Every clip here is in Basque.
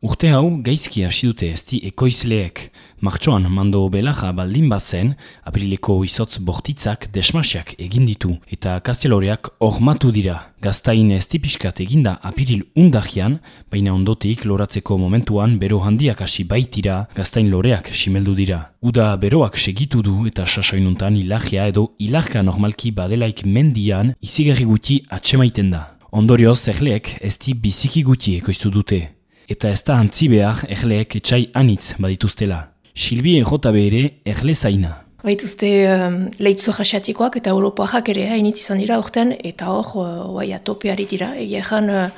Urte hau gaizki hasi dute ezti ekoizleek. Martxoan mando belaja baldin bazen, aprileko izotz bortitzak desmasiak egin ditu eta kasteloreak ormatu dira. Gaztain ezti pixkat eginda apiril undagian, baina ondotik loratzeko momentuan bero handiak hasi baitira, gaztain loreak simeldu dira. Uda beroak segitu du eta sasoinuntan ilagia edo ilahka normalki badelaik mendian izigarri guti atsemaiten da. Ondorioz, erleek ezti biziki guti ekoiztu dute eta ez da antzi behar erleek etxai anitz badituztela. Silbi errota ere erle zaina. Baituzte um, lehitzu jasiatikoak eta Europoak ere hainitz izan dira urtean eta hor uh, atopeari dira. Egia ezan uh,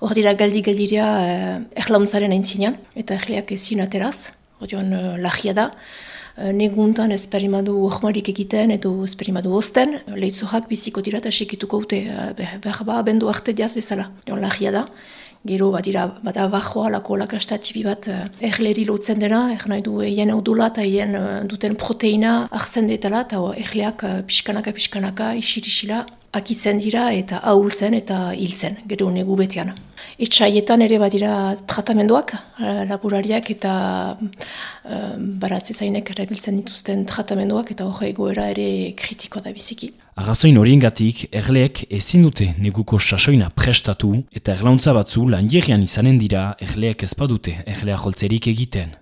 hor dira galdi-galdirea uh, erlauntzaren aintzinean eta erleak ezin ateraz, joan uh, lagia da. Neguntan esperimadu ohmarik egiten edo esperimadu osten, lehitzuak biziko dira eta sekituko ute, uh, behar ba, bendu arte diaz bezala, joan lagia da. Gero bat dira, bat abajoa, lako lakastatxibi bat uh, erleri lotzen dena, er nahi du eien audula eta eien uh, duten proteina arzen detala, eta erleak uh, pixkanaka pixkanaka isirisila akitzen dira eta ahultzen eta hiltzen, gero negu betean. Etxaietan ere badira tratamenduak, eh, laborariak eta uh, baratze zainek erabiltzen dituzten tratamenduak eta hori egoera ere kritikoa da biziki. Arrazoin horiengatik, erleek ezin dute neguko sasoina prestatu eta erlauntza batzu lan izanen dira erleek ezpadute erlea joltzerik egiten.